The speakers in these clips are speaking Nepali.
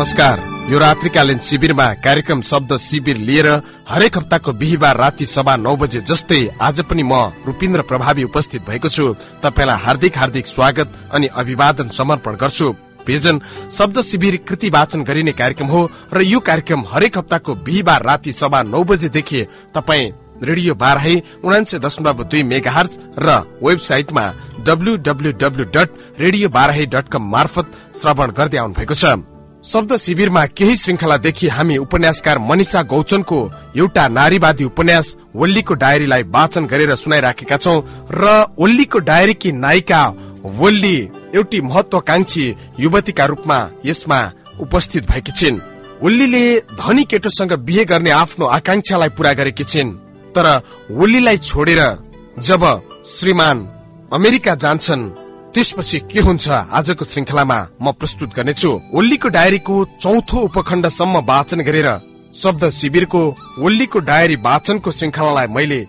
नमस्कार। यो रात्रिकालीन शिविरमा कार्यक्रम शब्द शिविर लिएर हरेक हप्ताको बिहिबार राति सभा नौ बजे जस्तै आज पनि म रूपिन्द्र प्रभावी उपस्थित भएको छु। तपाईँलाई हार्दिक हार्दिक स्वागत अनि अभिवादन समर्पण गर्छु। प्रियजन शब्द शिविर कृति वाचन गरिने कार्यक्रम हो र यो कार्यक्रम हरेक हप्ताको बिहिबार राति सभा नौ बजेदेखि तपाईँ रेडियो बाह्र उनान्से दशमलव दुई मेगा र वेबसाइटमा W W W dot radio बाह्र डट कम मार्फत श्रवण गर्दै आउनु भएको छ। शब्द शिविरमा केही श्रृङ्खलादेखि हामी उपन्यासकार मनिषा गौचनको एउटा नारीवादी उपन्यास वल्लीको डायरीलाई वाचन गरेर सुनाइराखेका छौं र ओल्लीको डायरीकी नायिका वल्ली एउटी महत्वकांक्षी युवतीका रूपमा यसमा उपस्थित भएकी छिन्। वल्लीले धनी केटोसँग बिहे गर्ने आफ्नो आकांक्षालाई पूरा गरेकी छिन् तर वल्लीलाई छोडेर जब श्रीमान अमेरिका जान्छन् त्यसपछि के हुन्छ? आजको श्रृङ्खलामा म प्रस्तुत गर्नेछु। ओल्लीको डायरीको चौथो उपखण्डसम्म वाचन गरेर शब्द शिविरको ओल्लीको डायरी वाचनको श्रृङ्खलालाई मैले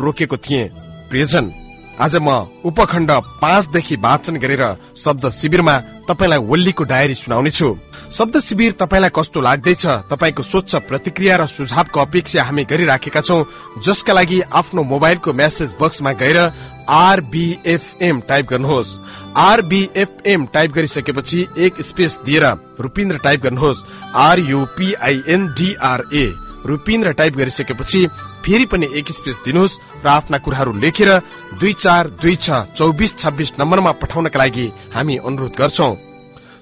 रोकेको थिएँ। प्रियजन आज म उपखण्ड पाँचदेखि वाचन गरेर शब्द शिविरमा तपाईँलाई ओल्लीको डायरी सुनाउने छु शब्द शिविर तपाईँलाई कस्तो लाग्दैछ? तपाईँको स्वच्छ प्रतिक्रिया र सुझावको अपेक्षा हामी गरिराखेका छौँ जसका लागि आफ्नो मोबाइलको मेसेज बक्समा गएर आरबिएफएम टाइप गर्नुहोस्। आरबिएफएम टाइप गरिसकेपछि एक स्पेस दिएर रुपिन्द्र टाइप गर्नुहोस्। आरयुपिआइएनडिआरए रुपिन्द्र टाइप गरिसकेपछि फेरि पनि एक स्पेस दिनुहोस् र आफ्ना कुराहरू लेखेर दुई चार दुई छ चौबिस छब्बिस नम्बरमा पठाउनका लागि हामी अनुरोध गर्छौं।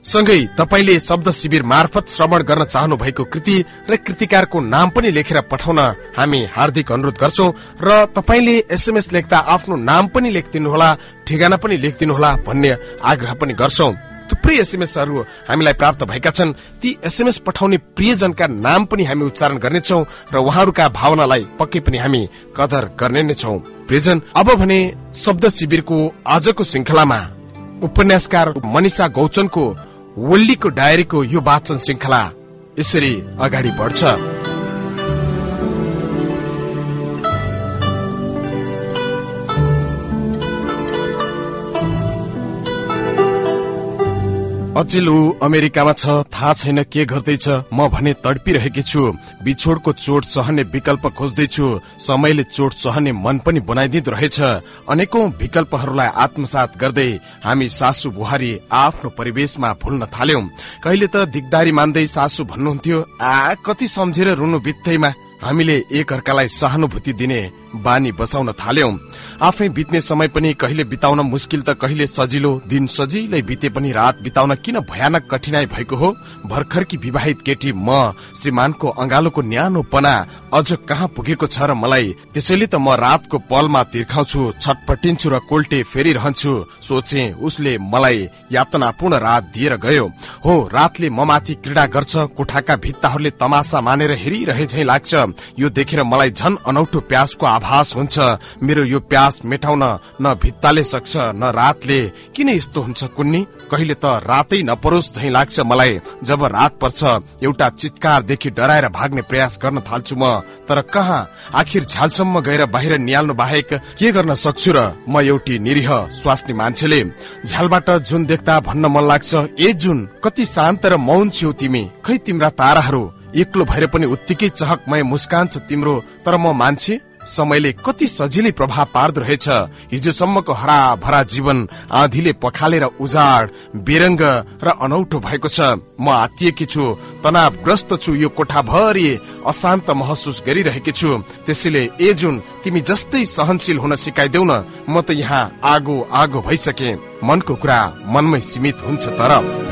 सँगै तपाईँले शब्द शिविर मार्फत श्रवण गर्न चाहनु भएको कृति र कृतिकारको नाम पनि लेखेर पठाउन हामी हार्दिक अनुरोध गर्छौ र तपाईँले एसएमएस लेख्दा आफ्नो नाम पनि लेखिदिनुहोला ठेगाना पनि लेखिदिनुहोला भन्ने आग्रह पनि गर्छौ। थुप्रै एसएमएसहरू हामीलाई प्राप्त भएका छन्। ती एसएमएस पठाउने प्रियजनका नाम पनि हामी उच्चारण गर्नेछौ र उहाँहरूका भावनालाई पक्कै पनि हामी कदर गर्ने नै छौ। प्रियजन अब भने शब्द शिविरको आजको श्रृङ्खलामा उपन्यासकार मनिषा गौचनको वल्लीको डायरीको यो वाचन श्रृङ्खला यसरी अगाडि बढ्छ। अचेल ऊ अमेरिकामा छ थाहा छैन के गर्दैछ। म भने तडपिरहेकी छु। बिछोडको चोट सहने विकल्प खोज्दैछु। समयले चोट सहने मन पनि बनाइदिँदो रहेछ। अनेकौं विकल्पहरूलाई आत्मसात गर्दै हामी सासु बुहारी आफ्नो परिवेशमा भुल्न थाल्यौं। कहिले त दिगदारी मान्दै सासु भन्नुहुन्थ्यो आ कति सम्झेर रुनु बित्तैमा हामीले एक अर्कालाई सहानुभूति दिने बानी बसाउन थाल्यौं। आफै बित्ने समय पनि कहिले बिताउन मुस्किल त कहिले सजिलो दिन सजिलै बिते पनि रात बिताउन किन भयानक कठिनाई भएको हो? भर्खरकी विवाहित केटी म श्रीमानको अंगालोको न्यानो पना अझ कहाँ पुगेको छ र मलाई? त्यसैले त म रातको पलमा तिर्खाउँछु छटपटिन्छु र कोल्टे फेरिरहन्छु। सोचे उसले मलाई यातनापूर्ण रात दिएर गयो। हो रातले म माथि क्रीड़ा गर्छ कोठाका भित्ताहरूले तमासा मानेर हेरिरहे झै लाग्छ। यो देखेर मलाई झन अनौठो प्यासको आभास हुन्छ। मेरो यो प्यास मेटाउन न भित्ताले सक्छ न रातले। किन यस्तो हुन्छ कुन्नी? कहिले त रातै नपरोस् झै लाग्छ मलाई। जब रात पर्छ एउटा चितकारदेखि डराएर भाग्ने प्रयास गर्न थाल्छु म। तर कहाँ? आखिर झ्यालसम्म गएर बाहिर निहाल्नु बाहेक के गर्न सक्छु र? म एउटी निरीह स्वास्नी मान्छेले। झ्यालबाट जुन देख्दा भन्न मन लाग्छ ए जुन कति शान्त र मौन छेउ तिमी। खै तिम्रा ताराहरू? एक्लो भएर पनि उत्तिकै चहकमय मुस्कान छ तिम्रो। तर म मान्छे? समयले कति सजिलै प्रभाव पार्दो रहेछ। हिजोसम्मको हरा भरा जीवन आधीले पखालेर उजाड बेरङ्ग र अनौठो भएको छ। म आत्तिएकी छु तनावग्रस्त छु यो कोठाभरि अशान्त महसुस गरिरहेकी छु। त्यसैले ए जुन तिमी जस्तै सहनशील हुन सिकाइदेऊ न म त यहाँ आगो आगो भइसके। मनको कुरा मनमै सीमित हुन्छ तर।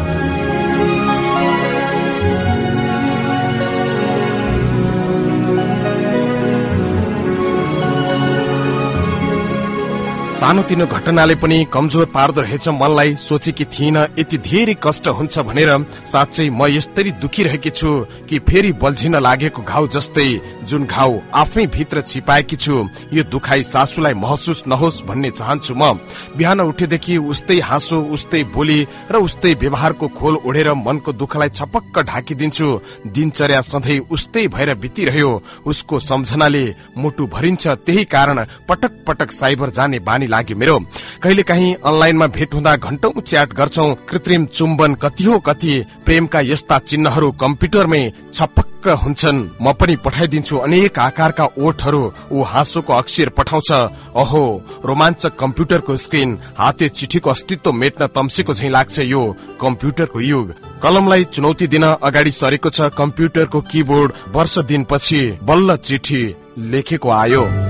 सानोतिनो घटनाले पनि कमजोर पार्दो रहेछ मनलाई। सोचेकी थिइन यति धेरै कष्ट हुन्छ भनेर साँच्चै म यस्तरी दुखी रहेकी छु कि फेरि बल्झिन लागेको घाउ जस्तै जुन घाउ आफै भित्र छिपाएकी छु यो दुखाई सासूलाई महसुस नहोस् भन्ने चाहन्छु म। बिहान उठेदेखि उस्तै हाँसो उस्तै बोली र उस्तै व्यवहारको खोल ओढेर मनको दुःखलाई छपक्क ढाकिदिन्छु। दिनचर्या सधैँ उस्तै भएर बितिरह्यो उसको सम्झनाले मुटु भरिन्छ त्यही कारण पटक पटक साइबर जाने बानी लाग्यो मेरो। कहिले काहीँ अनलाइनमा भेट हुँदा घण्टौ च्याट गर्छौ कृत्रिम चुम्बन कति हो कति प्रेमका यस्ता चिन्हहरू कम्प्युटरमै छपक्क हुन्छन्। म पनि पठाइदिन्छु अनेक आकारका ओठहरू ऊ हाँसोको अक्षर पठाउँछ। अहो रोमाञ्चक कम्प्युटरको स्क्रिन हाते चिठीको अस्तित्व मेट्न तम्सेको झै लाग्छ यो कम्प्युटरको युग। कलमलाई चुनौती दिन अगाडि सरेको छ कम्प्युटरको किबोर्ड वर्ष दिनपछि बल्ल चिठी लेखेको आयो।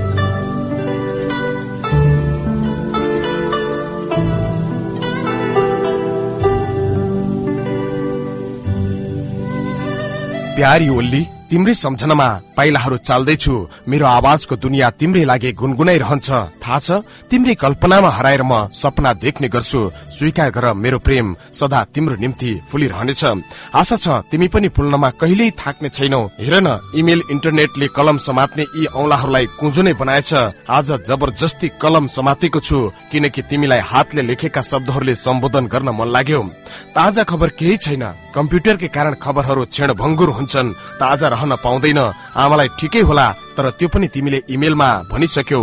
प्यारी ओल्ली तिम्रै सम्झनामा पाइलाहरू चाल्दैछु। मेरो आवाजको दुनियाँ तिम्रै लागि गुनगुनाइ रहन्छ थाहा छ तिम्रै कल्पनामा हराएर म सपना देख्ने गर्छु। स्वीकार गर मेरो प्रेम सदा तिम्रो निम्ति फुलिरहनेछ। आशा छ तिमी पनि फुल्नमा कहिल्यै थाक्ने छैनौ। हेर न इमेल इन्टरनेटले कलम समात्ने यी औलाहरूलाई कुँजो नै बनाएछ। आज जबरजस्ती कलम समातेको छु किनकि तिमीलाई हातले लेखेका शब्दहरूले सम्बोधन गर्न मन लाग्यो। ताजा खबर केही छैन। कम्प्युटरकै कारण खबरहरू क्षण भङ्गुर हुन्छन्। ताजा रहन पाउँदैन। आमालाई ठिकै होला तर त्यो पनि तिमीले इमेलमा भनिसक्यौ।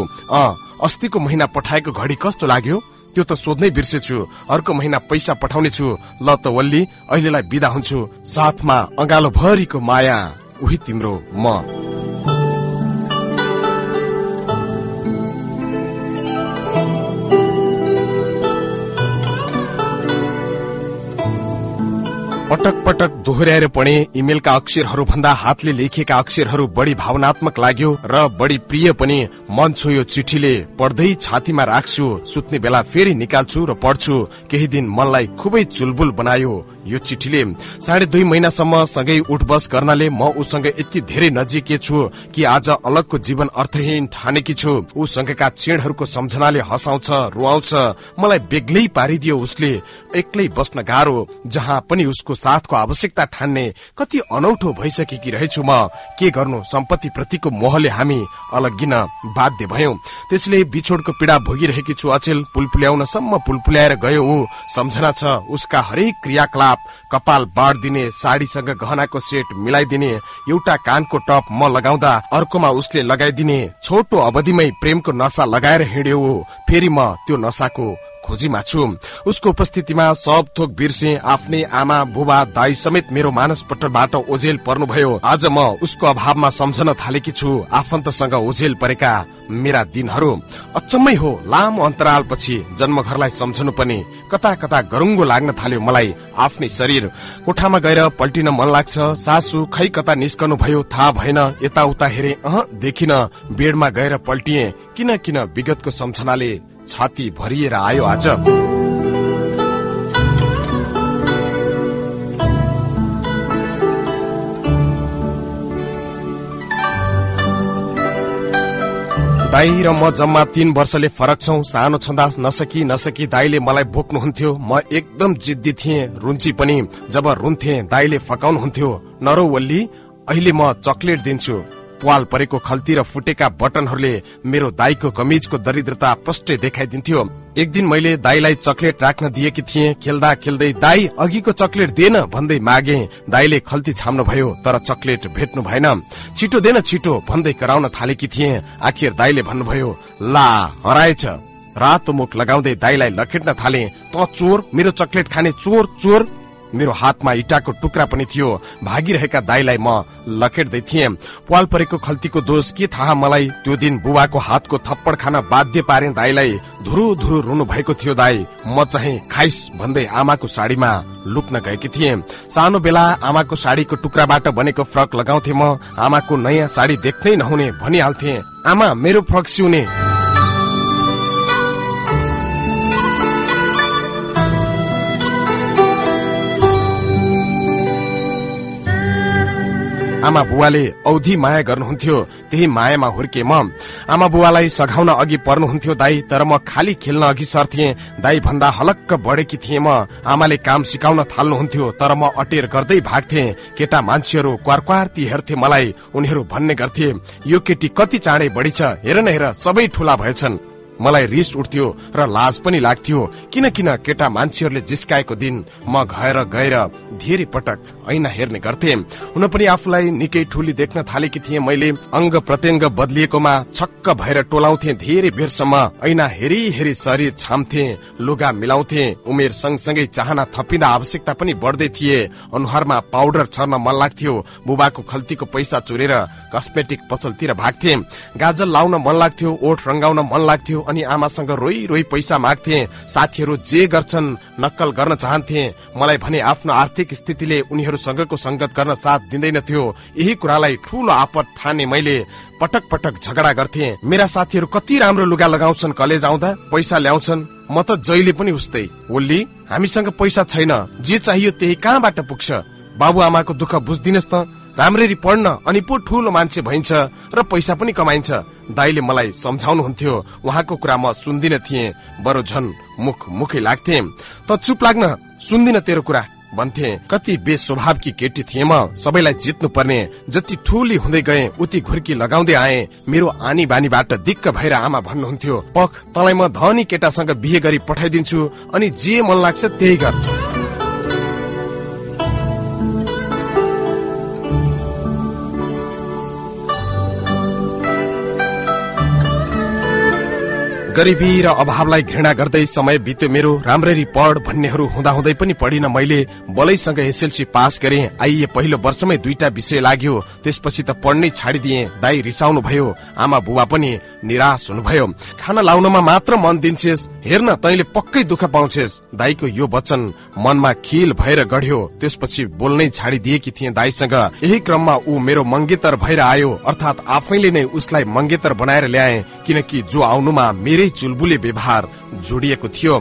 अस्तिको महिना पठाएको घडी कस्तो लाग्यो? त्यो त सोध्नै बिर्सेछु। अर्को महिना पैसा पठाउने छु ल त वल्ली अहिलेलाई बिदा हुन्छु। साथमा अँगालो भरिको माया उही तिम्रो म। पटक पटक दोहोऱ्याएर पढे इमेलका अक्षरहरू भन्दा हातले लेखेका अक्षरहरू बढी भावनात्मक लाग्यो र बढी प्रिय पनि। मन छोयो चिठीले पढ्दै छातीमा राख्छु सुत्ने बेला फेरि निकाल्छु र पढ्छु। केही दिन मनलाई खुबै चुलबुल बनायो यो चिठीले। साढे दुई महिनासम्म सँगै उठबस गर्नाले म उसँग यति धेरै नजिकै छु कि आज अलगको जीवन अर्थहीन ठानेकी छु। उसँगका क्षणहरूको सम्झनाले हँसाउँछ रुवाउँछ। मलाई बेग्लै पारिदियो उसले। एक्लै बस्न गाह्रो जहाँ पनि उसको साथको आवश्यकता ठान्ने कति अनौठो भइसकेकी रहेछु म। के गर्नु? सम्पत्ति प्रतिको मोहले हामी अलगिन बाध्य भयौं। त्यसले बिछोडको पीड़ा भोगिरहेकी छु अचेल। पुलपुल्याउन सम्म पुलपुल्याएर गयो ऊ। सम्झना छ उसका हरेक क्रियाकलाप कपाल बाँडिदिने साडीसँग गहनाको सेट मिलाइदिने एउटा कानको टप म लगाउँदा अर्कोमा उसले लगाइदिने छोटो अवधिमै प्रेमको नशा लगाएर हिँड्यो फेरि म त्यो नशाको खोजीमा छु उसको उपस्थितिमा सब थोक बिर्से आफ्नै आमा बुबा दाई समेत मेरो मानस पटलबाट ओझेल पर्नुभयो। आज म उसको अभावमा सम्झन थालेकी छु। आफन्तसँग ओझेल परेका मेरा दिनहरू अचम्मै हो। लामो अन्तरालपछि जन्मघरलाई सम्झनु पनि कता कता गरुङ्गो लाग्न थाल्यो मलाई आफ्नै शरीर। कोठामा गएर पल्टिन मन लाग्छ। सासु खै कता निस्कनु भयो थाहा भएन। यताउता हेरे अह देखिन बेडमा गएर पल्टिए। किन किन विगतको सम्झनाले छाती भरिएर आयो आज। दाई र म जम्मा तीन वर्षले फरक छौ। सानो छँदा नसकी नसकी दाईले मलाई बोक्नुहुन्थ्यो म एकदम जिद्दी थिएँ रुन्ची पनि। जब रुन्थे दाईले फकाउनुहुन्थ्यो। नरो वल्ली अहिले म चकलेट दिन्छु। पाल परेको खल्ती र फुटेका बटनहरूले मेरो दाईको कमिजको दरिद्रता प्रष्टै देखाइदिन्थ्यो। एक दिन मैले दाईलाई चकलेट राख्न दिएकी थिएँ खेल्दा खेल्दै दाई अघिको चकलेट दिएन भन्दै मागे दाईले खल्ती छाम्नु भयो तर चकलेट भेट्नु भएन। छिटो देन छिटो भन्दै कराउन थालेकी थिएँ आखिर दाईले भन्नुभयो ला हराएछ। रातो मुख लगाउँदै दाईलाई लखेट्न थाले। त चोर मेरो चकलेट खाने चोर चोर। मेरो हातमा इटाको टुक्रा पनि थियो। भागिरहेका दाईलाई म लखेट्दै थिएँ। पाल परेको खल्तीको दोष के थाहा मलाई? त्यो दिन बुबाको हातको थप्पड खान बाध्य पारे दाईलाई। धुरु धुरु रुनु भएको थियो दाई। म चाहिँ खाइस भन्दै आमाको साडीमा लुक्न गएकी थिएँ। सानो बेला आमाको साडीको टुक्राबाट बनेको फ्रक लगाउँथे म। आमाको नयाँ साडी देख्नै नहुने भनिहाल्थे। आमा मेरो फ्रक सिउने। आमा बुवाले औधी माया गर्नुहुन्थ्यो त्यही मायामा हुर्के म। आमा बुवालाई सघाउन अघि पर्नुहुन्थ्यो दाई तर म खाली खेल्न अघि सर्थे दाई भन्दा हलक्क बढेकी थिएँ म। आमाले काम सिकाउन थाल्नुहुन्थ्यो तर म अटेर गर्दै भाग्थे। केटा मान्छेहरू क्वारक्वारती हेर्थे मलाई उनीहरू भन्ने गर्थे यो केटी कति चाँडै बढी छ हेर न हेर सबै ठुला भएछन्। मलाई रिस उठ्थ्यो र लाज पनि लाग्थ्यो किन किन केटा मान्छेहरूले जिस्काएको दिन म घर गएर धेरै पटक ऐना हेर्ने गर्थे। हुन पनि आफूलाई निकै ठुली देख्न थालेकी थिएँ मैले अङ्ग प्रत्यङ्ग बदलिएकोमा छक्क भएर टोलाउँथे धेरै बेरसम्म ऐना हेरी हेरी शरीर छाम्थे लुगा मिलाउँथे उमेर सँगसँगै चाहना थपिँदा आवश्यकता पनि बढ्दै थिए। अनुहारमा पाउडर छर्न मन लाग्थ्यो बुबाको खल्तीको पैसा चुरेर कस्मेटिक पसलतिर भाग्थे। गाजल लाउन मन लाग्थ्यो ओठ रंगाउन मन लाग्थ्यो अनि आमासँग रोई रोई पैसा माग्थे। साथीहरू जे गर्छन् नक्कल गर्न चाहन्थे। मलाई भने आफ्नो आर्थिक स्थितिले उनीहरूसँगको संगत गर्न साथ दिँदैनथ्यो यही कुरालाई ठूलो आपत ठाने मैले पटक पटक झगडा गर्थे। मेरा साथीहरू कति राम्रो लुगा लगाउँछन् कलेज आउँदा पैसा ल्याउँछन्। म त जहिले पनि उस्तै ओल्ली हामीसँग पैसा छैन। जे चाहियो त्यही कहाँबाट पुग्छ? बाबुआमाको दुःख बुझिदिनुहोस् त। राम्ररी पढ्न अनि पो ठुलो मान्छे भइन्छ र पैसा पनि कमाइन्छ। दाईले मलाई सम्झाउनुहुन्थ्यो। उहाँको कुरा म सुन्दिन थिएँ। बरु झन मुख मुखै लाग्थे। त चुप लाग्न सुन्दिन तेरो कुरा भन्थे। कति बेस्वभावकी केटी थिए म। सबैलाई जित्नु पर्ने जति ठुली हुँदै गए उति घुर्की लगाउँदै आए। मेरो आनी बानीबाट दिक्क भएर आमा भन्नुहुन्थ्यो पख तँलाई म धनी केटासँग बिहे गरी पठाइदिन्छु। अनि जे मन लाग्छ त्यही गर। गरिबी र अभावलाई घृणा गर्दै समय बित्यो मेरो राम्ररी पढ भन्नेहरू हुँदाहुँदै पनि पढिन मैले बलैसँग एसएलसी पास गरे। आइए पहिलो वर्षमै दुईटा विषय लाग्यो। त्यसपछि त पढ्नै छाडिदिए। दाई रिसाउनु भयो आमा बुबा पनि निराश हुनुभयो। खाना लाउनमा मात्र मन दिन्छेस। हेर्न तैले पक्कै दुःख पाउँछेस। दाईको यो वचन मनमा खिल भएर गढ्यो। त्यसपछि बोल्नै छाडिदिएकी थिए दाईसँग। यही क्रममा ऊ मेरो मंगेतर भएर आयो। अर्थात् आफैले नै उसलाई मंगेतर बनाएर ल्याए। किनकि जो आउनुमा मेरै धेरै चुलबुले व्यवहार जोडिएको थियो।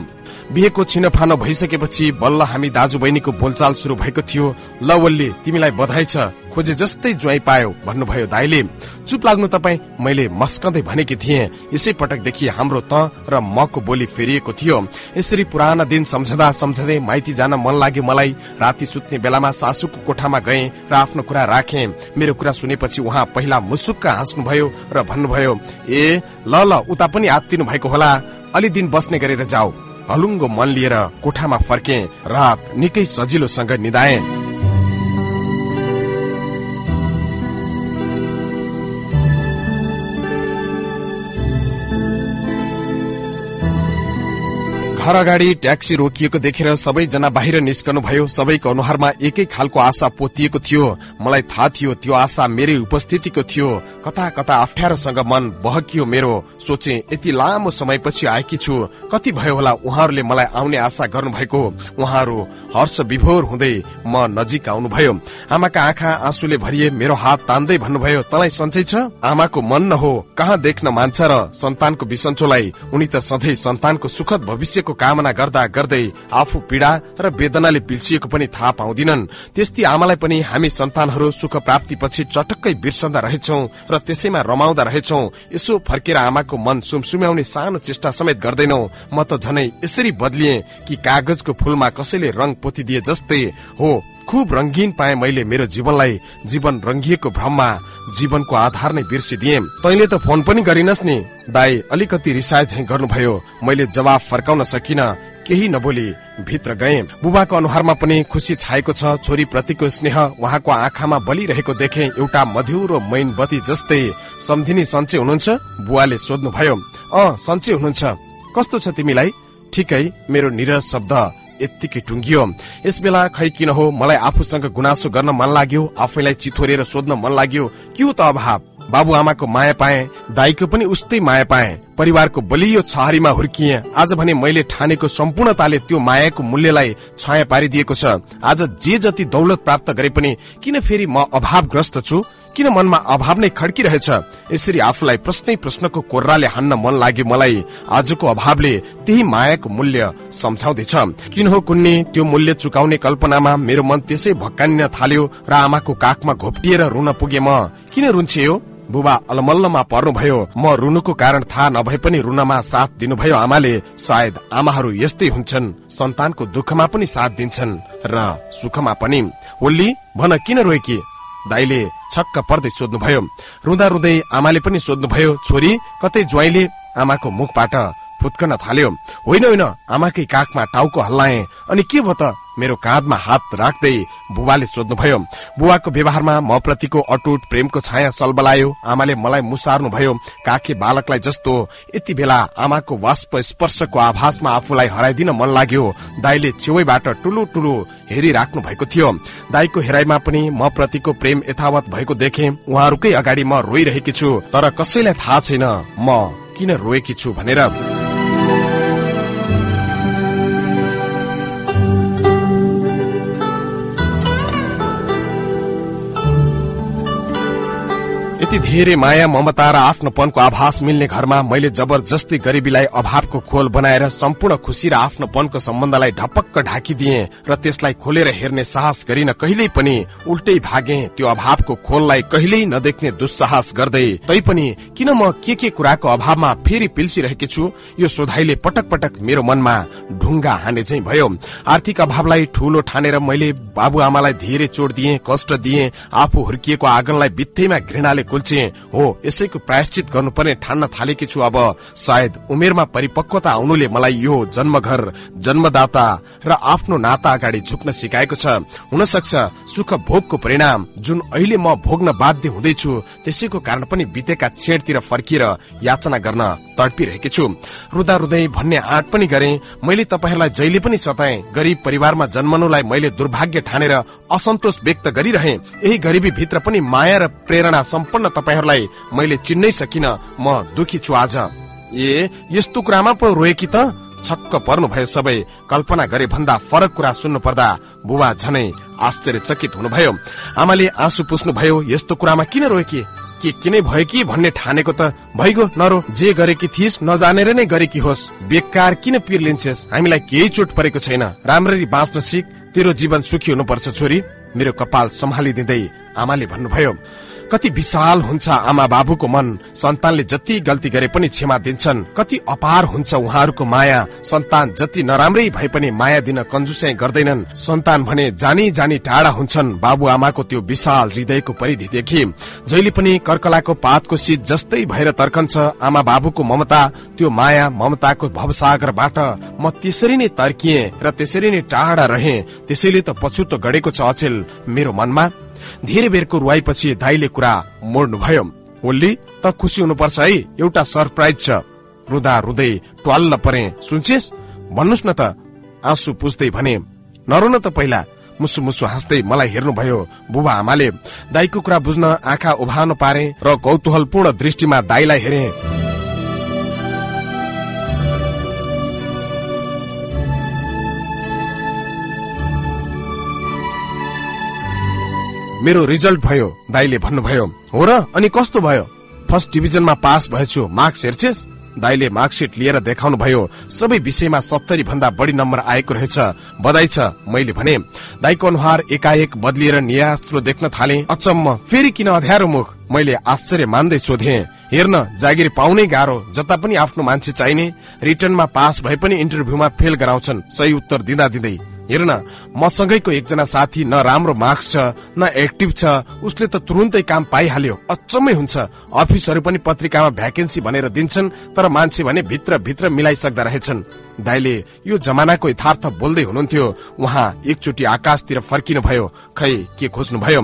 बिहेको छिनफानो भइसकेपछि बल्ल हामी दाजु बहिनीको बोलचाल शुरू भएको थियो। लवल्ली तिमीलाई बधाई छ। खोजे जस्तै ज्वाइ पायो भन्नुभयो दाईले। चुप लाग्नु तपाईँ मैले मस्कँदै भनेकी थिएँ। यसै पटकदेखि हाम्रो त र मको बोली फेरिएको थियो। यसरी पुराना दिन सम्झदा सम्झँदै माइती जान मन लाग्यो मलाई। राति सुत्ने बेलामा सासूको कोठामा गए र आफ्नो कुरा राखे। मेरो कुरा सुनेपछि उहाँ पहिला मुसुक्क हाँस्नुभयो र भन्नुभयो ए ल ल उता पनि आत्तिनु भएको होला। अलि दिन बस्ने गरेर जाऊ। हलुङ्गो मन लिएर कोठामा फर्के। रात निकै सजिलोसँग निधाए। घर अगाडि ट्याक्सी रोकिएको देखेर सबैजना बाहिर निस्कनु भयो सबैको अनुहारमा एकै खालको आशा पोतिएको थियो। मलाई थाहा थियो त्यो आशा मेरै उपस्थितिको थियो। कता कता अप्ठ्यारोसँग मन बहकियो मेरो। सोचे यति लामो समयपछि आएकी छु। कति भयो होला उहाँहरूले मलाई आउने आशा गर्नु भएको उहाँहरू हर्ष विभोर हुँदै म नजिक आउनुभयो। आमाका आँखा आँसुले भरिए मेरो हात तान्दै भन्नुभयो तँलाई सन्चै छ? आमाको मन न हो कहाँ देख्न मान्छ र? सन्तानको बिसन्चोलाई। उनी त सधैँ सन्तानको सुखद भविष्यको कामना गर्दा गर्दै आफू पीड़ा र वेदनाले पिल्सिएको पनि थाहा पाउँदिनन्। त्यस्तै आमालाई पनि हामी सन्तानहरू सुख प्राप्ति पछि चटक्कै बिर्सन्दा रहेछौ र त्यसैमा रमाउँदा रहेछौ। यसो फर्केर आमाको मन सुमसुम्याउने सानो चेष्टा समेत गर्दैनौ। म त झनै यसरी बदलिए कि कागजको फूलमा कसैले रङ पोतिदिए जस्तै। हो खुब रंगीन पाए मैले मेरो जीवनलाई। जीवन रंगिएको भ्रममा जीवनको आधार नै बिर्सिदिए। तैले त फोन पनि गरिनस् नि। दाई अलिकति रिसाय झै गर्नुभयो। मैले जवाब फर्काउन सकिन केही नबोली भित्र गए। बुबाको अनुहारमा पनि खुसी छाएको छ। छोरी प्रतिको स्नेह उहाँको आँखामा बलिरहेको देखे। एउटा मधुरो मैन बत्ती जस्तै। सम्झिनी सन्चै हुनुहुन्छ? बुवाले सोध्नुभयो। अ सन्चै हुनुहुन्छ। कस्तो छ तिमीलाई? ठिकै मेरो निरज शब्द। यत्तिकै टुङ्गियो। यस बेला खै किन हो? मलाई आफूसँग गुनासो गर्न मन लाग्यो। आफैलाई चिथोरेर सोध्न मन लाग्यो। के त अभाव? बाबुआमाको माया पाए दाईको पनि उस्तै माया पाए। परिवारको बलियो छहारीमा हुर्किए। आज भने मैले ठानेको सम्पूर्णताले त्यो मायाको मूल्यलाई छाया पारिदिएको छ। आज जे जति दौलत प्राप्त गरे पनि किन फेरि म अभावग्रस्त छु? किन मनमा अभाव नै खड्किरहेछ? यसरी आफूलाई प्रश्नै प्रश्नको कोर्राले हान्न मन लाग्यो मलाई। आजको अभावले त्यही मायाको मूल्य सम्झाउँदैछ। किन हो कुन्ने त्यो मूल्य चुकाउने कल्पनामा मेरो मन त्यसै भक्कानिन थाल्यो र आमाको काखमा घोप्टिएर रुन पुगे म। किन रुन्छे बुबा अलमल्लमा पर्नुभयो। म रुनुको कारण थाहा नभए पनि रुनमा साथ दिनुभयो आमाले। सायद आमाहरू यस्तै हुन्छन्। सन्तानको दुःखमा पनि साथ दिन्छन् र सुखमा पनि। ओल्ली भन किन रोएकी? दाईले छक्क पर्दै सोध्नुभयो। रुँदा रुँदै आमाले पनि सोध्नुभयो छोरी कतै ज्वाइँले आमाको मुखबाट फुत्कन थाल्यो। होइन होइन आमाकै काखमा टाउको हल्लाए। अनि के भयो त? मेरो काँधमा हात राख्दै बुबाले सोध्नुभयो बुबाको व्यवहारमा म प्रतिको अटुट प्रेमको छाया सलबलायो। आमाले मलाई मुसार्नु भयो काखे बालकलाई जस्तो। यति बेला आमाको वाष्प स्पर्शको आभासमा आफूलाई हराइदिन मन लाग्यो। दाईले छेउबाट टुलु टुलु हेरिराख्नु भएको थियो। दाईको हेराइमा पनि म प्रतिको प्रेम यथावत भएको देखे। उहाँहरूकै अगाडि म रोइरहेकी छु। तर कसैलाई थाहा छैन म किन रोएकी छु भनेर यति धेरै माया ममता र आफ्नोपनको आभास मिल्ने घरमा मैले जबरजस्ती गरिबीलाई अभावको खोल बनाएर सम्पूर्ण खुसी र आफ्नोपनको सम्बन्धलाई ढपक्क ढाकिदिए र त्यसलाई खोलेर हेर्ने साहस गरिन कहिल्यै पनि उल्टै भागे। त्यो अभावको खोललाई कहिल्यै नदेख्ने दुस्साहस गर्दै। तैपनि किन म के के कुराको अभावमा फेरि पिल्सिरहेकी छु? यो सोधाइले पटक पटक मेरो मनमा ढुङ्गा हाने चाहिँ भयो। आर्थिक अभावलाई ठूलो ठानेर मैले बाबुआमालाई धेरै चोट दिए कष्ट दिए आफू हुर्किएको आँगनलाई बित्थैमा घृणाले कुल्चे हो यसैको प्रायश्चित गर्नुपर्ने ठान्न थालेकी छु अब। सायद उमेरमा परिपक्वता आउनुले मलाई यो जन्मघर जन्मदाता र आफ्नो नाता अगाडि झुक्न सिकाएको छ। हुन सक्छ सुख भोगको परिणाम जुन अहिले म भोग्न बाध्य हुँदैछु त्यसैको कारण पनि बितेका छेडतिर फर्किएर याचना गर्न तडपिरहेकी छु। रुदा रुदै भन्ने आँट पनि गरे। मैले तपाईँहरूलाई जहिले पनि सताए। गरिब परिवारमा जन्मनुलाई मैले दुर्भाग्य ठानेर असन्तोष व्यक्त गरिरहे। यही गरिबी भित्र पनि माया र प्रेरणा सम्पन्न तपाईँहरूलाई मैले चिन्नै सकिन म दुखी छु आज। ए यस्तो कुरामा पो रोएकी त? छक्क पर्नु भयो सबै। कल्पना गरे भन्दा फरक कुरा सुन्नु पर्दा बुबा झनै आश्चर्यचकित हुनुभयो। आमाले आँसु पुस्नु भयो यस्तो कुरामा किन रोएकी? के किनै भयो कि भन्ने ठानेको त भइगयो नरो। जे गरेकी थिइस् नजानेर नै गरेकी होस्। बेकार किन पिर हामीलाई केही चोट परेको छैन। राम्ररी बाँच्न सिक तेरो जीवन सुखी हुनुपर्छ छोरी। मेरो कपाल सम्हालिदिँदै आमाले भन्नुभयो। कति विशाल हुन्छ आमा बाबुको मन सन्तानले जति गल्ती गरे पनि क्षमा दिन्छन्। कति अपार हुन्छ उहाँहरूको माया सन्तान जति नराम्रै भए पनि माया दिन कन्जुसाइ गर्दैनन्। सन्तान भने जानी जानी टाढा हुन्छन् बाबु आमाको त्यो विशाल हृदयको परिधिदेखि जहिले पनि कर्कलाको पातको शीत जस्तै भएर तर्कन्छ आमा बाबुको ममता त्यो माया ममताको भवसागरबाट म त्यसरी नै तर्किए र त्यसरी नै टाढा रहे त्यसैले त पछुतो गडेको छ अचेल। मेरो मनमा धेरै बेरको रुवाईपछि दाईले कुरा मोड्नु भयो ओल्ली त खुसी हुनुपर्छ है। एउटा सरप्राइज छ। रुँदा रुँदै ट्वाल्ल परे। सुन्छेस? भन्नुहोस् न त। आँसु पुस्दै भने नरो त पहिला। मुसु मुसु हाँस्दै मलाई हेर्नुभयो बुबा आमाले। दाईको कुरा बुझ्न आँखा उभानो पारे र कौतूहलपूर्ण दृष्टिमा दाईलाई हेरे। मेरो रिजल्ट भयो दाईले भन्नुभयो हो र? अनि कस्तो भयो? फर्स्ट डिभिजनमा पास भएछु मार्क्स हेर्छेस? दाईले मार्कसिट लिएर देखाउनु भयो सबै विषयमा सत्तरी भन्दा बढी नम्बर आएको रहेछ बधाई छ। मैले भने दाईको अनुहार एकाएक बदलिएर निराश्रो देख्न थाले अचम्म। फेरि किन अध्यारो मुख? मैले आश्चर्य मान्दै सोधे हेर्न जागिर पाउनै गाह्रो जता पनि आफ्नो मान्छे चाहिने रिटर्नमा पास भए पनि इन्टरभ्यूमा फेल गराउँछन् सही उत्तर दिँदा दिँदै हेर्न मसँगैको एकजना साथी न राम्रो मार्क्स छ न एक्टिभ छ उसले त तुरुन्तै काम पाइहाल्यो अचम्मै हुन्छ। अफिसहरू पनि पत्रिकामा भ्याकेन्सी भनेर दिन्छन् तर मान्छे भने भित्र भित्र मिलाइसक्दा रहेछन्। दाइले यो जमानाको यथार्थ बोल्दै हुनुहुन्थ्यो। उहाँ एकचोटि आकाशतिर फर्किनु भयो खै के खोज्नु भयो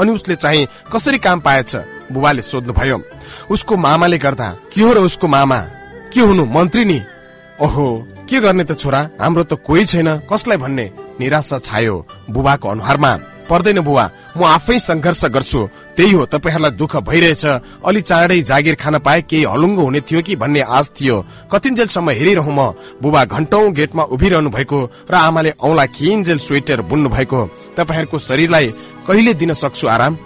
अनि उसले चाहिँ कसरी काम पाएछ? बुबाले सोध्नु भयो उसको मामाले गर्दा के हो र उसको मामा? के हुनु मन्त्री नि? ओहो के गर्ने त छोरा? हाम्रो त कोही छैन। कसलाई भन्ने? निराशा छायो बुबाको अनुहारमा। पर्दैन बुवा म आफै संघर्ष गर्छु। त्यही हो तपाईँहरूलाई दुःख भइरहेछ। अलि चाँडै जागिर खान पाए केही हलुङ्गो हुने थियो कि भन्ने आश थियो। कतिन्जेलसम्म हेरिरहँ म। बुबा घन्टौ गेटमा उभिरहनु भएको र आमाले औला खिन्जेल स्वेटर बुन्नु भएको। तपाईँहरूको शरीरलाई कहिले दिन सक्छु आराम?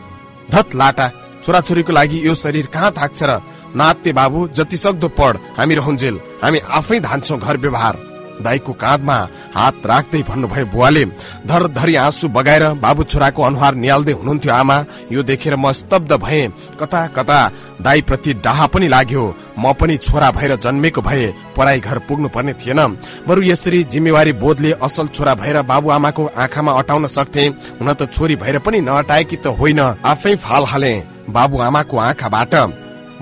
धत लाटा। छोराछोरीको लागि यो शरीर कहाँ थाक्छ र? नाते बाबु जति सक्दो पढ। हामी रहन्जेल। हामी आफै धान्छौ घर व्यवहार। दाईको काँधमा हात राख्दै भन्नुभयो बुवाले धर धरी आँसु बगाएर बाबु छोराको अनुहार निहाल्दै हुनुहुन्थ्यो आमा। यो देखेर म स्तब्ध भए। कता कता? दाई प्रति डाहा पनि लाग्यो। म पनि छोरा भएर जन्मेको भए पराई घर पुग्नु पर्ने थिएन। बरु यसरी जिम्मेवारी बोधले असल छोरा भएर बाबु आमाको आँखामा अटाउन सक्थे। हुन त छोरी भएर पनि नअटाएकी त होइन। आफै फाल हाले। बाबु आमाको आँखाबाट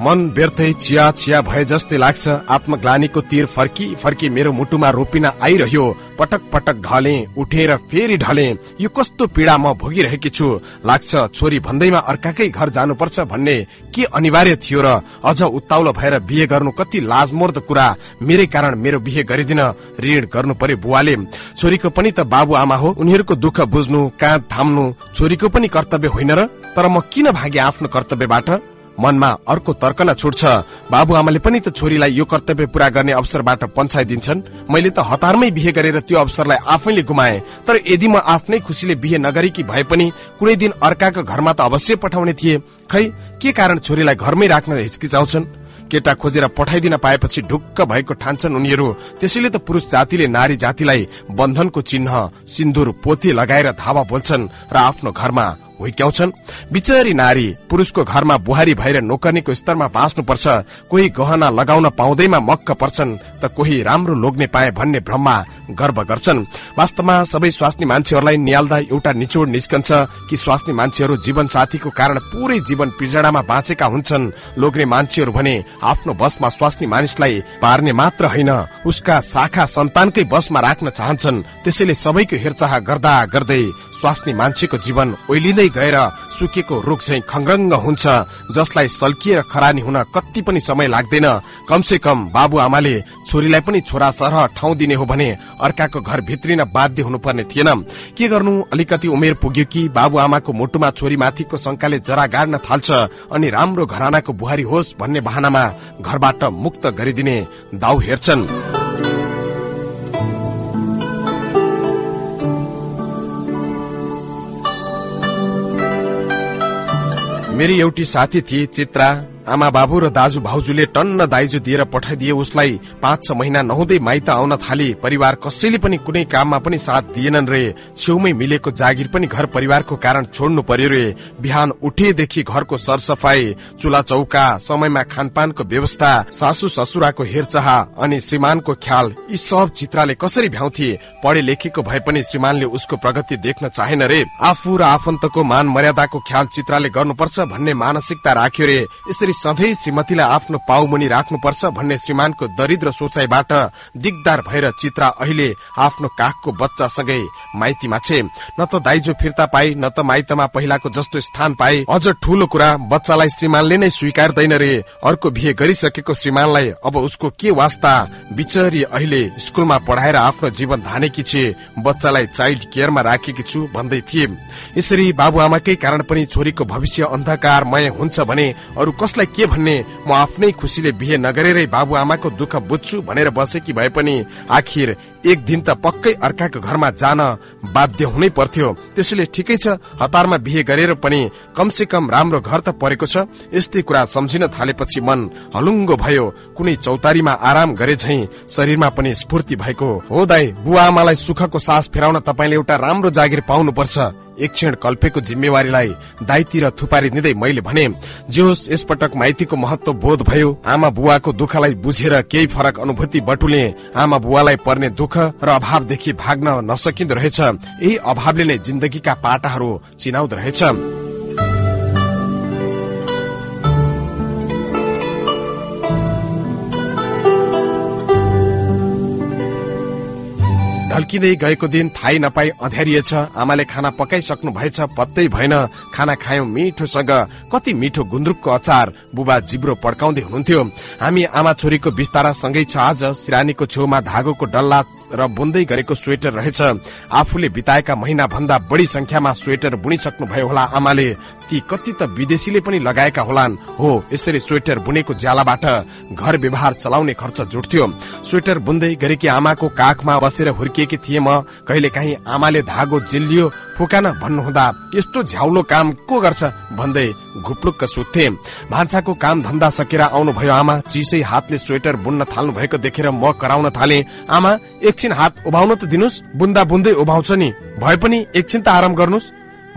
मन व्यर्थै चिया चिया भए जस्तै लाग्छ। आत्मग्लानीको तीर फर्की फर्की मेरो मुटुमा रोपिन आइरह्यो। पटक पटक ढले उठेर फेरि ढले। यो कस्तो पीडा म भोगिरहेकी छु। लाग्छ छोरी भन्दैमा अर्काकै घर जानुपर्छ भन्ने के अनिवार्य थियो र अझ उत्ताउलो भएर बिहे गर्नु कति लाजमोर्द कुरा। मेरै कारण मेरो बिहे गरिदिन ऋण गर्नु पर्यो बुवाले। छोरीको पनि त बाबु आमा हो उनीहरूको दुःख बुझ्नु काँध थाम्नु। छोरीको पनि कर्तव्य होइन र तर म किन भागे आफ्नो कर्तव्यबाट? मनमा अर्को तर्कना छुट्छ। बाबुआमाले पनि त छोरीलाई यो कर्तव्य पूरा गर्ने अवसरबाट पन्छाइदिन्छन्। मैले त हतारमै बिहे गरेर त्यो अवसरलाई आफैले गुमाए। तर यदि म आफ्नै खुसीले बिहे नगरेकी भए पनि कुनै दिन अर्काको घरमा त अवश्य पठाउने थिए। खै के कारण छोरीलाई घरमै राख्न हिचकिचाउँछन्? केटा खोजेर पठाइदिन पाएपछि ढुक्क भएको ठान्छन् उनीहरू। त्यसैले त पुरुष जातिले नारी जातिलाई बन्धनको चिन्ह सिन्दुर पोते लगाएर धावा बोल्छन् र आफ्नो घरमा हुइक्याउँछन्। बिचरी नारी पुरुषको घरमा बुहारी भएर नोकर्नीको स्तरमा बाँच्नुपर्छ। कोही गहना लगाउन पाउँदैमा मक्क पर्छन् त कोही राम्रो लोग्ने पाए भन्ने भ्रममा गर्व गर्छन्। वास्तवमा सबै स्वास्नी मान्छेहरूलाई निहाल्दा एउटा निचोड निस्कन्छ कि स्वास्नी मान्छेहरू जीवन साथीको कारण पुरै जीवन पिजडामा बाँचेका हुन्छन्। लोग्ने मान्छेहरू भने आफ्नो बसमा स्वास्नी मानिसलाई पार्ने मात्र होइन उसका शाखा सन्तानकै बसमा राख्न चाहन्छन्। त्यसैले सबैको हेरचाह गर्दा गर्दै स्वास्नी मान्छेको जीवन ओइलिँदै गएर सुकेको रुख चाहिँ खङ्ग्रङ्ग हुन्छ जसलाई सल्किएर खरानी हुन कति पनि समय लाग्दैन। कमसे कम बाबु आमाले छोरीलाई पनि छोरा सरह ठाउँ दिने हो भने अर्काको घर भित्रिन बाध्य हुनुपर्ने थिएन के गर्नु? अलिकति उमेर पुग्यो कि? बाबु आमाको मुटुमा छोरी माथिको शंकाले जरा गाड्न थाल्छ अनि राम्रो घरानाको बुहारी होस् भन्ने बहानामा घरबाट मुक्त गरिदिने दाउ हेर्छन्। मेरी एउटी साथी थिए चित्रा। आमा बाबु र दाजु भाउजूले टन्न दाइजो दिएर पठाइदिए उसलाई पाँच छ महिना नहुँदै माइत आउन थाली। परिवार कसैले पनि कुनै काममा पनि साथ दिएनन् रे। छेउमै मिलेको जागिर पनि घर परिवारको कारण छोड्नु पर्यो रे। बिहान उठेदेखि घरको सरसफाई चुला चौका समयमा खानपानको व्यवस्था सासु ससुराको हेरचाह अनि श्रीमानको ख्याल यी सब चित्राले कसरी भ्याउँथे? पढे लेखेको भए पनि श्रीमानले उसको प्रगति देख्न चाहेन रे। आफू र आफन्तको मान मर्यादाको ख्याल चित्राले गर्नुपर्छ भन्ने मानसिकता राख्यो रे। सधैँ श्रीमतीलाई आफ्नो पाउमुनि राख्नुपर्छ भन्ने श्रीमानको दरिद्र सोचाइबाट दिगदार भएर चित्रा अहिले आफ्नो काखको बच्चासँगै माइतीमा छे। न त दाइजो फिर्ता पाए न त माइतमा पहिलाको जस्तो स्थान पाए। अझ ठूलो कुरा बच्चालाई श्रीमानले नै स्वीकार्दैन रे। अर्को बिहे गरिसकेको श्रीमानलाई अब उसको के वास्ता? बिचरी अहिले स्कुलमा पढाएर आफ्नो जीवन धानेकी छे। बच्चालाई चाइल्ड केयरमा राखेकी छु भन्दै थिए। यसरी बाबुआमाकै कारण पनि छोरीको भविष्य अन्धकारमय हुन्छ भने अरू कसलाई उसलाई के भन्ने? म आफ्नै खुसीले बिहे नगरेरै बाबुआमाको दुःख बुझ्छु भनेर बसेकी भए पनि आखिर एक दिन त पक्कै अर्काको घरमा जान बाध्य हुनै पर्थ्यो। त्यसैले ठिकै छ हतारमा बिहे गरेर पनि कमसे कम राम्रो घर त परेको छ यस्तै कुरा सम्झिन थालेपछि मन हलुङ्गो भयो। कुनै चौतारीमा आराम गरे झै शरीरमा पनि स्फूर्ति भएको हो दाई। बुवा आमालाई सुखको सास फेराउन तपाईँले एउटा राम्रो जागिर पाउनुपर्छ। एक क्षण कल्पेको जिम्मेवारीलाई दाइतिर थुपारी दिँदै मैले भने जे होस् यसपटक माइतीको महत्व बोध भयो। आमा बुवाको दुःखलाई बुझेर केही फरक अनुभूति बटुले आमा बुवालाई पर्ने दुःख र अभावदेखि भाग्न नसकिँदो रहेछ। यही अभावले नै जिन्दगीका पाटाहरू चिनाउँदो रहेछ। ढल्किँदै गएको दिन थाहै नपाई अँध्यारिएछ। आमाले खाना पकाइसक्नु भएछ पत्तै भएन। खाना खायौं मिठोसँग। कति मिठो गुन्द्रुकको अचार बुबा जिब्रो पड्काउँदै हुनुहुन्थ्यो। हामी आमा छोरीको बिस्तारा सँगै छ आज। सिरानीको छेउमा धागोको डल्ला र बुन्दै गरेको स्वेटर रहेछ। आफूले बिताएका महिना भन्दा बढी संख्यामा स्वेटर बुनिसक्नु भयो होला आमाले। ती कति त विदेशीले पनि लगाएका होलान्। हो यसरी स्वेटर बुनेको ज्यालाबाट घर व्यवहार चलाउने खर्च जुट्थ्यो स्वेटर बुन्दै गरेकी आमाको काखमा बसेर हुर्किएकी थिए म। कहिले काहीँ आमाले धागो जिल्लियो फुकान भन्नुहुँदा यस्तो झ्याउलो काम को गर्छ? भन्दै घुप्लुक्क सुत्थे। भान्साको काम धन्दा सकेर आउनुभयो आमा। चिसै हातले स्वेटर बुन्न थाल्नु भएको देखेर म कराउन थाले। आमा एकछिन हात उभाउन त दिनुहोस्। बुन्दा बुन्दै उभाउँछ नि। भए पनि एकछिन त आराम गर्नुहोस्।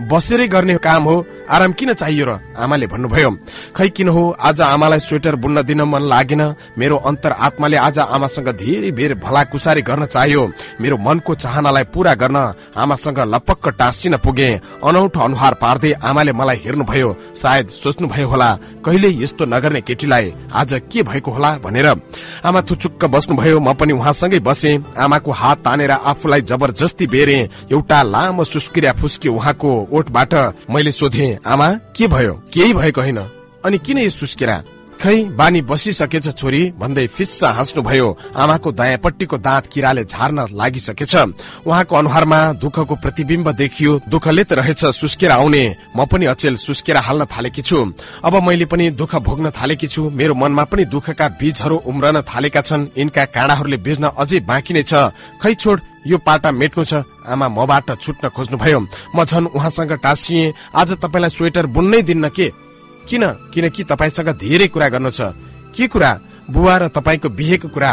बसेरै गर्ने काम हो। आराम किन चाहियो र आमाले भन्नुभयो खै किन हो आज आमालाई स्वेटर बुन्न दिन मन लागेन। मेरो अन्तर आत्माले आज आमासँग धेरै बेर भलाकुसारी गर्न चाह्यो। मेरो मनको चाहनालाई पूरा गर्न आमासँग लपक्क टाँसिन पुगे। अनौठो अनुहार पार्दै आमाले मलाई हेर्नुभयो सायद सोच्नुभयो होला कहिले यस्तो नगर्ने केटीलाई आज के भएको होला भनेर। आमा थुचुक्क बस्नुभयो म पनि उहाँसँगै बसे। आमाको हात तानेर आफूलाई जबरजस्ती बेरे। एउटा लामो सुस्किरा फुस्की उहाँको ओठबाट मैले सोधे आमा के भयो? केही भएको होइन अनि किन यो सुस्केरा? खै बानी बसिसकेछ छोरी? भन्दै फिस्सा हाँस्नुभयो। आमाको दायाँपट्टिको दाँत किराले झार्न लागिसकेछ। उहाँको अनुहारमा दुःखको प्रतिबिम्ब देखियो। दुःखले त रहेछ सुस्केरा आउने। म पनि अचेल सुस्केरा हाल्न थालेकी छु। अब मैले पनि दुःख भोग्न थालेकी छु। मेरो मनमा पनि दुःखका बीजहरू उम्रन थालेका छन्। यिनका काँडाहरूले बेच्न अझै बाँकी नै छ। खै छोड यो पाटा मेट्नु छ। आमा मबाट छुट्न खोज्नुभयो। म झन उहाँसँग टाँसिए। आज तपाईँलाई स्वेटर बुन्नै दिन्न के? किन? किनकि तपाईँसँग धेरै कुरा गर्नु छ। के कुरा? बुवा र तपाईँको बिहेको कुरा।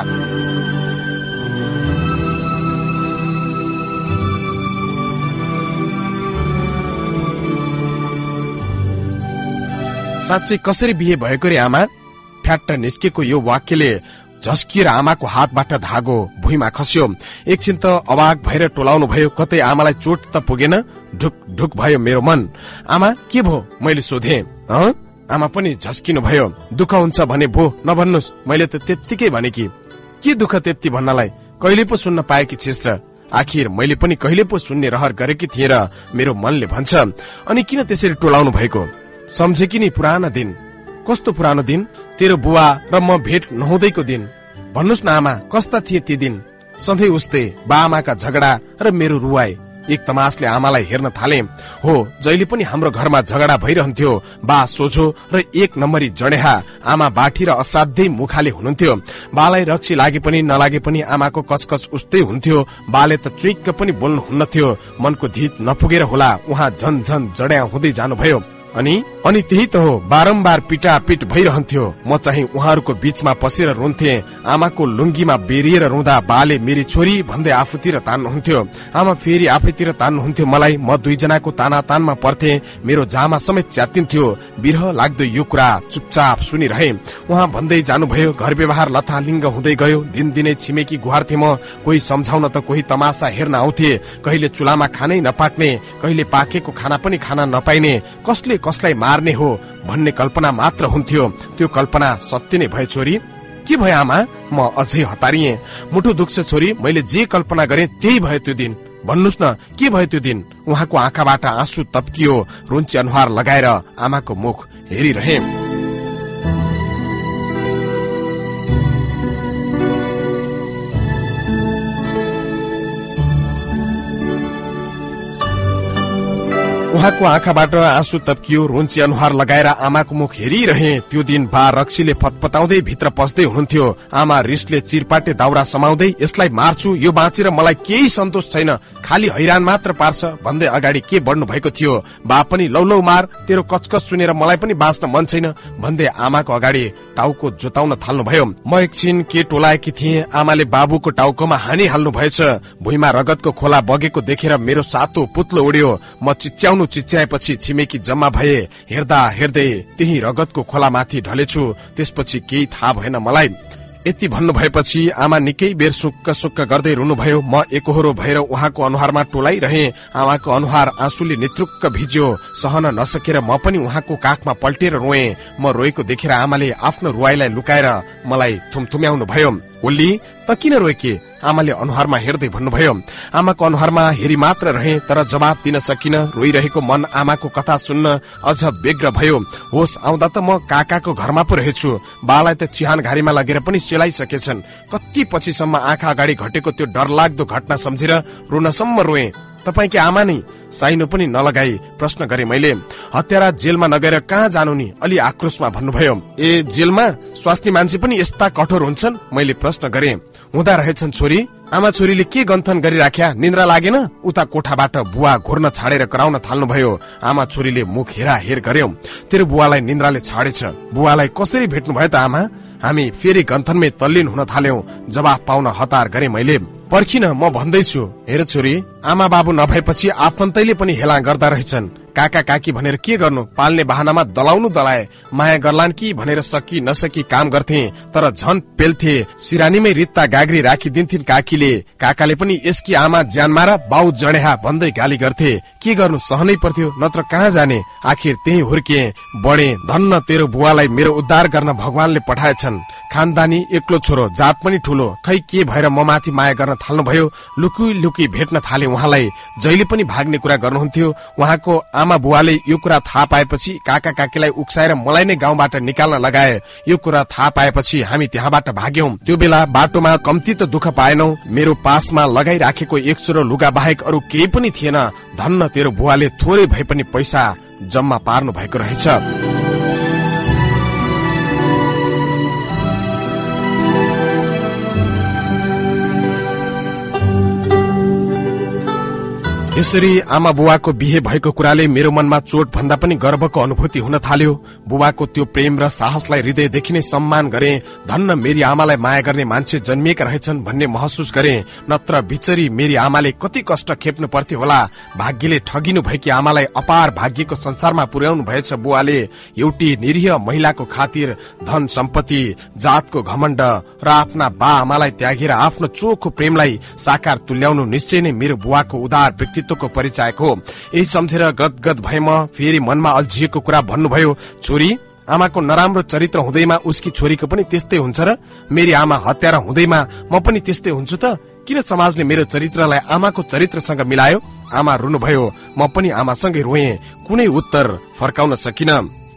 साँच्चै कसरी बिहे भएको रे आमा? फ्याट्ट निस्केको यो वाक्यले झस्किएर आमाको हातबाट धागो भुइँमा खस्यो। एकछिन त अवाक भएर टोलाउनु भयो कतै आमालाई चोट त पुगेन। ढुक ढुक भयो मेरो मन। आमा के भो मैले सोधे आमा पनि झस्किनु भयो। दुःख हुन्छ भने भो नभन्नुहोस् मैले त त्यत्तिकै भने कि के दुःख त्यति भन्नलाई? कहिले पो सुन्न पाएकी छिस् र? आखिर मैले पनि कहिले पो सुन्ने रहर गरेकी थिएँ र मेरो मनले भन्छ। अनि किन त्यसरी टोलाउनु भएको? सम्झे कि नि पुराना दिन। कस्तो पुरानो दिन? तेरो बुवा र म भेट नहुँदैको दिन। भन्नुहोस् न आमा कस्ता थिए ती दिन? सधैँ उस्तै बाआमाका झगडा र मेरो रुवाई। एक तमासले आमालाई हेर्न थाले हो जहिले पनि हाम्रो घरमा झगडा भइरहन्थ्यो बा सोझो र एक नम्बरी जडेहा आमा बाठी र असाध्यै मुखाले हुनुहुन्थ्यो। बालाई रक्सी लागे पनि नलागे पनि आमाको कचकच उस्तै हुन्थ्यो। बाले त चुइक्क पनि बोल्नुहुन्न थियो मनको धित नपुगेर होला उहाँ झन झन जड्या हुँदै जानुभयो। अनि? अनि त्यही त हो। बारम्बार पिटापिट भइरहन्थ्यो। म चाहिँ उहाँहरूको बीचमा पसेर रुन्थे। आमाको लुङ्गीमा बेरिएर रुँदा बाले मेरी छोरी भन्दै आफूतिर तान्नुहुन्थ्यो। आमा फेरि आफैतिर तान्नुहुन्थ्यो। मलाई म दुईजनाको ताना तानमा पर्थे। मेरो जामा समेत च्यातिन्थ्यो। बिरह लाग्दो यो कुरा चुपचाप सुनिरहे। उहाँ भन्दै जानुभयो घर व्यवहार लथालिङ्ग हुँदै गयो। दिनदिनै छिमेकी गुहार्थे म। कोही सम्झाउन त कोही तमासा हेर्न आउँथे। कहिले चुलामा खानै नपाक्ने कहिले पाकेको खाना पनि खान नपाइने। कसले कसलाई मार्ने हो भन्ने कल्पना मात्र हुन्थ्यो। त्यो कल्पना सत्य नै भए छोरी। के भयो आमा? म अझै हतारिए। मुठु दुख्छ छोरी मैले जे कल्पना गरेँ त्यही भयो त्यो दिन। भन्नुहोस् न के भयो त्यो दिन? उहाँको आँखाबाट आँसु तप्कियो रुन्ची अनुहार लगाएर आमाको मुख हेरिरहे। उहाँको आँखाबाट आँसु तप्कियो रुन्ची अनुहार लगाएर आमाको मुख हेरिरहे। त्यो दिन बा रक्सीले फतपताउँदै भित्र पस्दै हुनुहुन्थ्यो। आमा रिसले चिरपाटे दाउरा समाउँदै यसलाई मार्छु यो बाँचेर मलाई केही सन्तोष छैन। खालि हैरान मात्र पार्छ। भन्दै अगाडि के बढ्नु भएको थियो? बा पनि लौ लौ मार। तेरो कचकच सुनेर मलाई पनि बाँच्न मन छैन। भन्दै आमाको अगाडि टाउको जोताउन थाल्नु भयो म एकछिन के टोलाएकी थिएँ? आमाले बाबुको टाउकोमा हानिहाल्नु भएछ भुइँमा रगतको खोला बगेको देखेर मेरो सातो पुत्लो उड्यो। म चिच्याउनु चिच्याएपछि छिमेकी जम्मा भए। हेर्दा हेर्दै त्यही रगतको खोलामाथि ढलेछु। त्यसपछि केही थाहा भएन मलाई। यति भन्नु भएपछि आमा निकै बेर सुक्क सुक्क गर्दै रुनुभयो। म एकहोरो भएर उहाँको अनुहारमा टोलाइरहे। आमाको अनुहार आँसुले नेतृक्क भिज्यो। सहन नसकेर म पनि उहाँको काखमा पल्टेर रोए। म रोएको देखेर आमाले आफ्नो रुवाईलाई लुकाएर मलाई थुमथुम्याउनु भयो ओली त किन रोएके आमाले अनुहारमा हेर्दै भन्नुभयो आमाको अनुहारमा हेरी मात्र रहे तर जवाब दिन सकिन रोइरहेको मन आमाको कथा सुन्न अझ बेग्र भयो। होस् आउँदा त म काकाको घरमा पो रहेछु। बालाई त चिहान घारीमा लगेर पनि सेलाइसकेछन्। कति पछिसम्म आँखा अगाडि घटेको त्यो डरलाग्दो घटना सम्झेर रुनसम्म रोए। तपाईँकी आमा नै साइनो पनि नलगाई प्रश्न गरे मैले। हत्यारा जेलमा नगएर कहाँ जानु नि? अलि आक्रोशमा भन्नुभयो। ए जेलमा? स्वास्नी मान्छे पनि यस्ता कठोर हुन्छन्? मैले प्रश्न गरे। हुँदा रहेछन् छोरी। आमा छोरीले के गन्थन गरिराख्या? निन्द्रा लागेन? उता कोठाबाट बुवा घोर्न छाडेर कराउन थाल्नुभयो। आमा छोरीले मुख हेरा हेर गर्यो। तेरो बुवालाई निन्द्राले छाडेछ। बुवालाई कसरी भेट्नु भयो त आमा? हामी फेरि गन्थनमै तल्लीन हुन थाल्यौं। जवाफ पाउन हतार गरे मैले। पर्खिन म भन्दैछु हेर छोरी आमा बाबु नभएपछि आफन्तैले पनि हेला गर्दा रहेछन्। काका काकी भनेर के गर्नु? पाल्ने बहानामा दलाउनु दलाए। माया गर्लान् कि भनेर सकि नसकी काम गर्थे तर झन पेल्थे। सिरानीमै रित्ता गाग्री राखिदिन्थिन् काकीले। काकाले पनि यसकी आमा ज्यान मारा बाउ जडेहा भन्दै गाली गर्थे। के गर्नु? सहनै पर्थ्यो नत्र कहाँ जाने? आखिर त्यही हुर्के बढे धन्न तेरो बुवालाई मेरो उद्धार गर्न भगवानले पठाएछन्। खानदानी एक्लो छोरो जात पनि ठुलो। खै के भएर म माथि माया गर्न थाल्नु भयो लुकी लुकी भेट्न थाले उहाँलाई। जहिले पनि भाग्ने कुरा गर्नुहुन्थ्यो उहाँको आमा बुवाले यो कुरा थाहा पाएपछि काका काकीलाई उक्साएर मलाई नै गाउँबाट निकाल्न लगाए। यो कुरा थाहा पाएपछि हामी त्यहाँबाट भाग्यौं। त्यो बेला बाटोमा कम्ती त दुःख पाएनौ। मेरो पासमा लगाइराखेको एक चोरो लुगा बाहेक अरू केही पनि थिएन। धन्न तेरो बुवाले थोरै भए पनि पैसा जम्मा पार्नु भएको रहेछ। यसरी आमा बुवाको बिहे भएको कुराले मेरो मनमा चोट भन्दा पनि गर्वको अनुभूति हुन थाल्यो। बुबाको त्यो प्रेम र साहसलाई हृदयदेखि नै सम्मान गरे धन्न मेरी आमालाई माया गर्ने मान्छे जन्मिएका रहेछन् भन्ने महसुस गरे नत्र बिचरी मेरी आमाले कति कष्ट खेप्नु पर्थ्यो होला भाग्यले ठगिनु भएकी आमालाई अपार भाग्यको संसारमा पुर्याउनु भएछ बुवाले एउटी निरीह महिलाको खातिर धन सम्पत्ति जातको घमण्ड र आफ्ना बा आमालाई त्यागेर आफ्नो चोखो प्रेमलाई साकार तुल्याउनु निश्चय नै मेरो बुवाको उदार व्यक्ति व्यक्तित्वको परिचायक हो। यही सम्झेर गदगद भए म फेरि मनमा अल्झिएको कुरा भन्नुभयो छोरी आमाको नराम्रो चरित्र हुँदैमा उसकी छोरीको पनि त्यस्तै हुन्छ र मेरी आमा हत्यारा हुँदैमा म पनि त्यस्तै हुन्छु त। किन समाजले मेरो चरित्रलाई आमाको चरित्रसँग मिलायो? आमा रुनुभयो म पनि आमासँगै रोए कुनै उत्तर फर्काउन सकिन।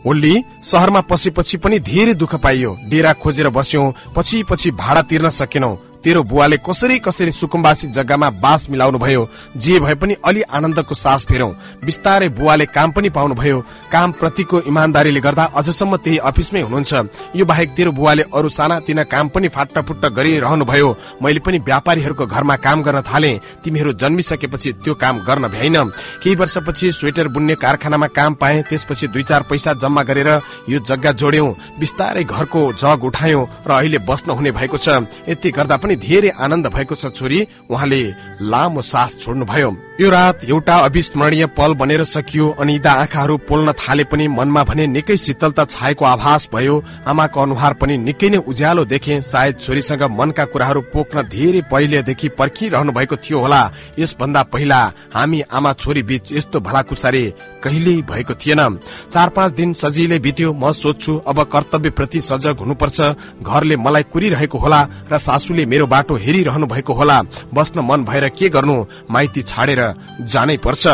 ओल्ली सहरमा पसेपछि पनि धेरै दुःख पाइयो। डेरा खोजेर बस्यौं पछि पछि भाडा तिर्न सकेनौ। तेरो बुवाले कसरी कसरी सुकुम्बासी जग्गामा बास मिलाउनु भयो जे भए पनि अलि आनन्दको सास फेरौं। बिस्तारै बुवाले काम पनि पाउनु भयो काम प्रतिको इमान्दारीले गर्दा अझसम्म त्यही अफिसमै हुनुहुन्छ। यो बाहेक तेरो बुवाले अरू साना तिना काम पनि फाट्टाफुट्ट गरिरहनु भयो मैले पनि व्यापारीहरूको घरमा काम गर्न थाले। तिमीहरू जन्मिसकेपछि त्यो काम गर्न भ्याइन। केही वर्षपछि स्वेटर बुन्ने कारखानामा काम पाए। त्यसपछि दुई चार पैसा जम्मा गरेर यो जग्गा जोड्यौं। बिस्तारै घरको जग उठायौं र अहिले बस्न हुने भएको छ। यति गर्दा पनि धेरै आनन्द भएको छ छोरी। उहाँले लामो सास छोड्नुभयो। यो रात एउटा अविस्मरणीय पल बनेर सकियो अनिदा आँखाहरू पोल्न थाले पनि मनमा भने निकै शीतलता छाएको आभास भयो। आमाको अनुहार पनि निकै नै उज्यालो देखे। सायद छोरीसँग मनका कुराहरू पोख्न धेरै पहिलेदेखि पर्खिरहनु भएको थियो होला। यसभन्दा पहिला हामी आमा छोरी बीच यस्तो भलाकुसारे कहिल्यै भएको थिएन। चार पाँच दिन सजिलै बित्यो। म सोध्छु अब कर्तव्य प्रति सजग हुनुपर्छ। घरले मलाई कुरिरहेको होला र सासूले मेरो बाटो हेरिरहनु भएको होला। बस्न मन भएर के गर्नु? माइती छाडेर जानै पर्छ।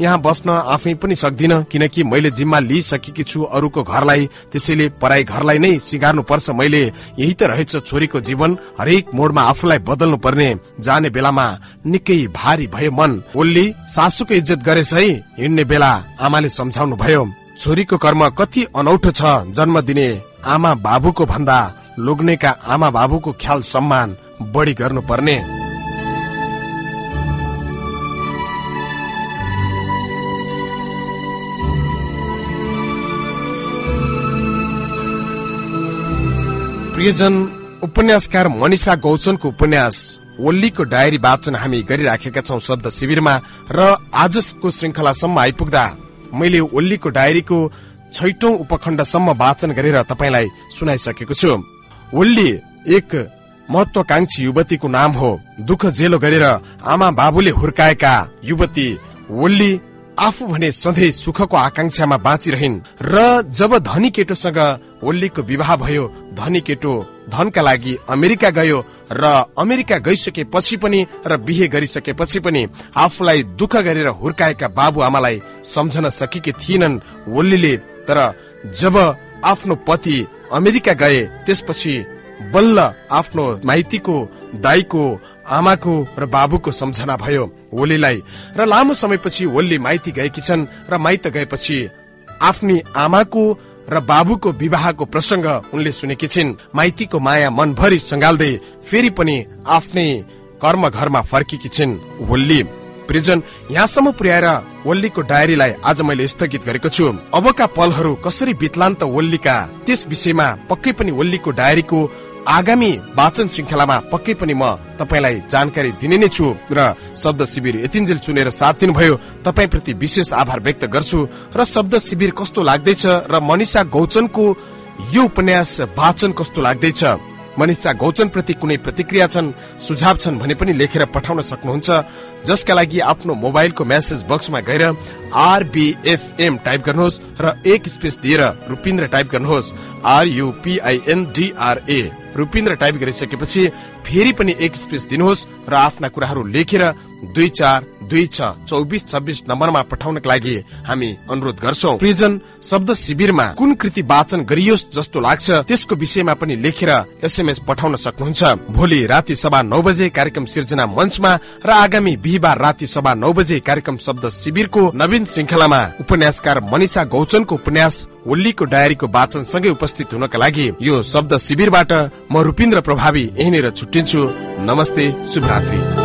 यहाँ बस्न आफै पनि सक्दिन किनकि मैले जिम्मा लिइसकेकी छु अरूको घरलाई। त्यसैले पराई घरलाई नै सिगार्नु पर्छ मैले। यही त रहेछ छोरीको जीवन। हरेक मोडमा आफूलाई बदल्नु पर्ने जाने बेलामा निकै भारी भयो मन। ओल्ली सासूको इज्जत गरेछ है हिँड्ने बेला आमाले सम्झाउनु भयो छोरीको कर्म कति अनौठो छ जन्म दिने आमा बाबुको भन्दा लोग्नेका आमा बाबुको ख्याल सम्मान बढी गर्नुपर्ने। प्रियजन उपन्यासकार मनिषा गौचनको उपन्यास ओल्लीको डायरी वाचन हामी गरिराखेका छौं शब्द शिविरमा र आजको श्रृङ्खलासम्म आइपुग्दा मैले ओल्लीको डायरीको छैटौं उपखण्डसम्म वाचन गरेर तपाईँलाई सुनाइसकेको छु। ओल्ली एक महत्वाकांक्षी युवतीको नाम हो। दुःख जेलो गरेर आमा बाबुले हुर्काएका युवती ओल्ली आफू भने सधैँ सुखको आकांक्षामा बाँचिरहन्। र जब धनी केटोसँग ओल्लीको विवाह भयो धनी केटो धनका लागि अमेरिका गयो र अमेरिका गइसकेपछि पनि र बिहे गरिसकेपछि पनि आफूलाई दुःख गरेर हुर्काएका बाबु आमालाई सम्झन सकेकी थिएनन् ओल्लीले। तर जब आफ्नो पति अमेरिका गए त्यसपछि बल्ल आफ्नो माइतीको दाईको आमाको र बाबुको सम्झना भयो। ओलीलाई र लामो समयपछि ओली माइती गएकी छन् र माइत गएपछि आफ्नी आमाको र बाबुको विवाहको प्रसङ्ग उनले सुनेकी छिन्। माइतीको माया मनभरि सङ्घाल्दै फेरि पनि आफ्नै कर्म घरमा फर्केकी छिन्। वल्ली प्रिजन यहाँसम्म पुर्याएर वल्लीको डायरीलाई आज मैले स्थगित गरेको छु। अबका पलहरू कसरी बित्लान् त वल्लीका त्यस विषयमा पक्कै पनि वल्लीको डायरीको आगामी वाचन श्रृङ्खलामा पक्कै पनि म तपाईँलाई जानकारी दिने नै छु र शब्द शिविर यतिन्जेल चुनेर साथ दिनुभयो तपाईँप्रति विशेष आभार व्यक्त गर्छु र शब्द शिविर कस्तो लाग्दैछ र मनिषा गौचनको यो उपन्यास वाचन कस्तो लाग्दैछ? मनिषा गौचन प्रति कुनै प्रतिक्रिया छन् सुझाव छन् भने पनि लेखेर पठाउन सक्नुहुन्छ जसका लागि आफ्नो मोबाइलको मेसेज बक्समा गएर आरबिएफएम टाइप गर्नुहोस् र एक स्पेस दिएर रुपिन्द्र टाइप गर्नुहोस् आरयुपिआइएनडिआरए रुपिन्द्र टाइप गरिसकेपछि फेरि पनि एक स्पेस दिनुहोस् र आफ्ना कुराहरू लेखेर दुई चार दुई छ चौबिस छब्बिस नम्बरमा पठाउनका लागि हामी अनुरोध गर्छौ। प्रिजन शब्द शिविरमा कुन कृति वाचन गरियोस् जस्तो लाग्छ त्यसको विषयमा पनि लेखेर एसएमएस पठाउन सक्नुहुन्छ। भोलि राति सभा नौ बजे कार्यक्रम सिर्जना मञ्चमा र आगामी बिहिबार राति सभा नौ बजे कार्यक्रम शब्द शिविरको नवीन श्रृङ्खलामा उपन्यासकार मनिषा गौचनको उपन्यास ओल्लीको डायरीको वाचन सँगै उपस्थित हुनका लागि यो शब्द शिविरबाट म रूपिन्द्र प्रभावी यहीँनिर छुट्टिन्छु। नमस्ते शुभरात्री।